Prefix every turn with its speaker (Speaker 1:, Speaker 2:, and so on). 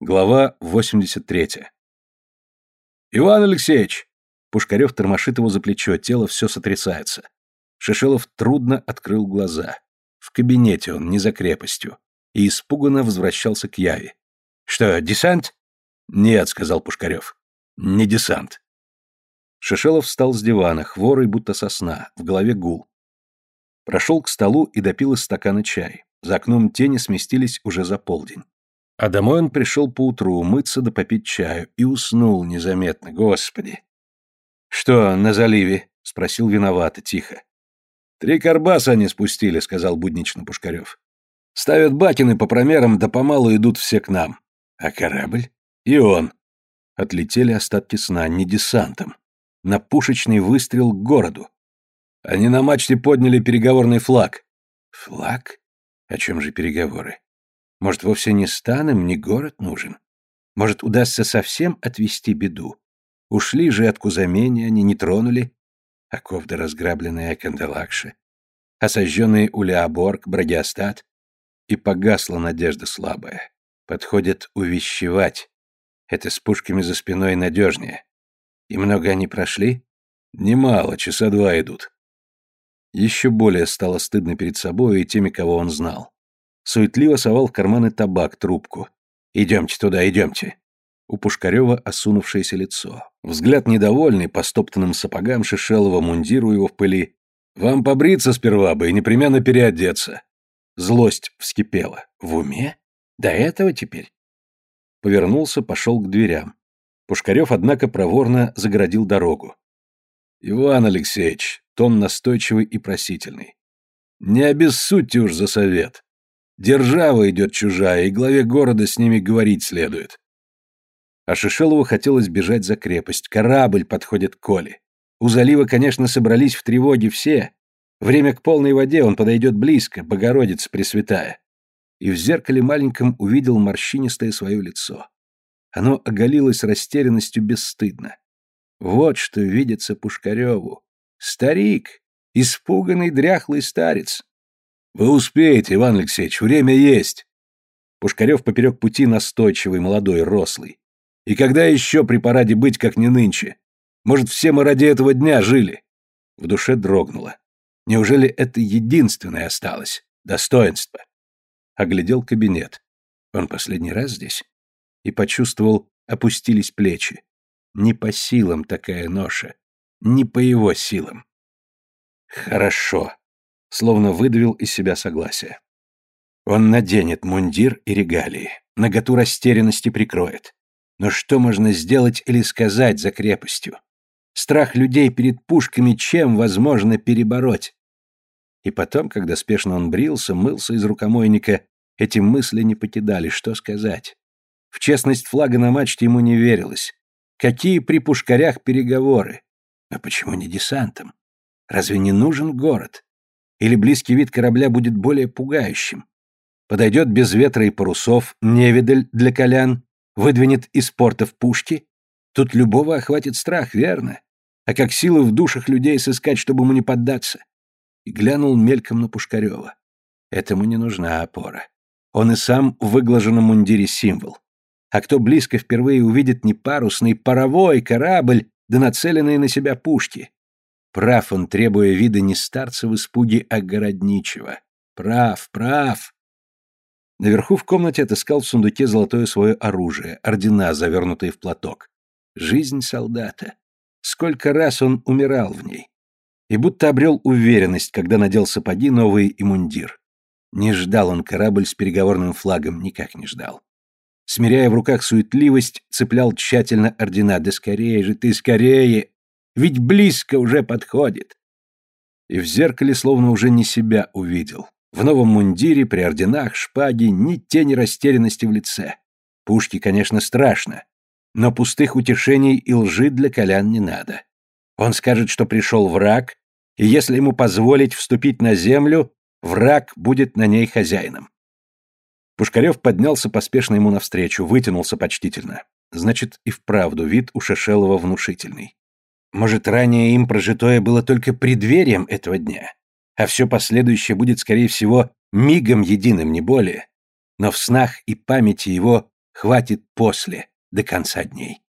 Speaker 1: Глава 83. «Иван Алексеевич!» Пушкарев тормошит его за плечо, тело все сотрясается. Шишелов трудно открыл глаза. В кабинете он, не за крепостью. И испуганно возвращался к Яве. «Что, десант?» «Нет», — сказал Пушкарев. «Не десант». Шишелов встал с дивана, хворый, будто сосна, в голове гул. Прошел к столу и допил из стакана чай. За окном тени сместились уже за полдень. А домой он пришел поутру умыться да попить чаю и уснул незаметно, господи. «Что на заливе?» — спросил виновато, тихо. «Три карбаса они спустили», — сказал буднично Пушкарев. «Ставят бакины по промерам, да помалу идут все к нам. А корабль? И он». Отлетели остатки сна, не десантом. На пушечный выстрел к городу. Они на мачте подняли переговорный флаг. Флаг? О чем же переговоры? Может, вовсе не станем, не город нужен? Может, удастся совсем отвести беду? Ушли же от Кузамени, они не тронули. А ковда разграбленная Канделакши, а сожженные Улеоборг, Брагиостат. И погасла надежда слабая. Подходят увещевать. Это с пушками за спиной надежнее. И много они прошли? Немало, часа два идут. Еще более стало стыдно перед собой и теми, кого он знал суетливо совал в карманы табак, трубку. «Идемте туда, идемте». У Пушкарева осунувшееся лицо. Взгляд недовольный, по стоптанным сапогам Шишелова, мундиру его в пыли. «Вам побриться сперва бы и непременно переодеться». Злость вскипела. «В уме? До этого теперь?» Повернулся, пошел к дверям. Пушкарев, однако, проворно загородил дорогу. «Иван Алексеевич», тон настойчивый и просительный, «не обессудьте уж за совет. Держава идет чужая, и главе города с ними говорить следует. А Шишелову хотелось бежать за крепость. Корабль подходит к Коле. У залива, конечно, собрались в тревоге все. Время к полной воде, он подойдет близко, Богородица Пресвятая. И в зеркале маленьком увидел морщинистое свое лицо. Оно оголилось растерянностью бесстыдно. Вот что видится Пушкареву. Старик, испуганный дряхлый старец. «Вы успеете, Иван Алексеевич, время есть!» Пушкарев поперек пути настойчивый, молодой, рослый. «И когда еще при параде быть, как не нынче? Может, все мы ради этого дня жили?» В душе дрогнуло. Неужели это единственное осталось? Достоинство. Оглядел кабинет. Он последний раз здесь? И почувствовал, опустились плечи. Не по силам такая ноша. Не по его силам. Хорошо словно выдавил из себя согласие. Он наденет мундир и регалии, наготу растерянности прикроет. Но что можно сделать или сказать за крепостью? Страх людей перед пушками чем возможно перебороть? И потом, когда спешно он брился, мылся из рукомойника, эти мысли не покидали, что сказать. В честность флага на мачте ему не верилось. Какие при пушкарях переговоры? А почему не десантом? Разве не нужен город? Или близкий вид корабля будет более пугающим? Подойдет без ветра и парусов, невидаль для колян, выдвинет из портов пушки? Тут любого охватит страх, верно? А как силы в душах людей сыскать, чтобы ему не поддаться? И глянул мельком на Пушкарева. Этому не нужна опора. Он и сам в выглаженном мундире символ. А кто близко впервые увидит не парусный, паровой корабль, да нацеленные на себя пушки? Прав он, требуя вида не старца в испуге, а городничего. Прав, прав. Наверху в комнате отыскал в сундуке золотое свое оружие, ордена, завернутые в платок. Жизнь солдата. Сколько раз он умирал в ней. И будто обрел уверенность, когда надел сапоги новые и мундир. Не ждал он корабль с переговорным флагом, никак не ждал. Смиряя в руках суетливость, цеплял тщательно ордена. «Да скорее же ты, скорее!» Ведь близко уже подходит. И в зеркале словно уже не себя увидел. В новом мундире, при орденах, шпаге, ни тени растерянности в лице. Пушки, конечно, страшно, но пустых утешений и лжи для Колян не надо. Он скажет, что пришел враг, и если ему позволить вступить на землю, враг будет на ней хозяином. Пушкарев поднялся поспешно ему навстречу, вытянулся почтительно. Значит, и вправду вид у Шешелова внушительный. Может, ранее им прожитое было только преддверием этого дня, а все последующее будет, скорее всего, мигом единым, не более. Но в снах и памяти его Хватит после, до конца дней.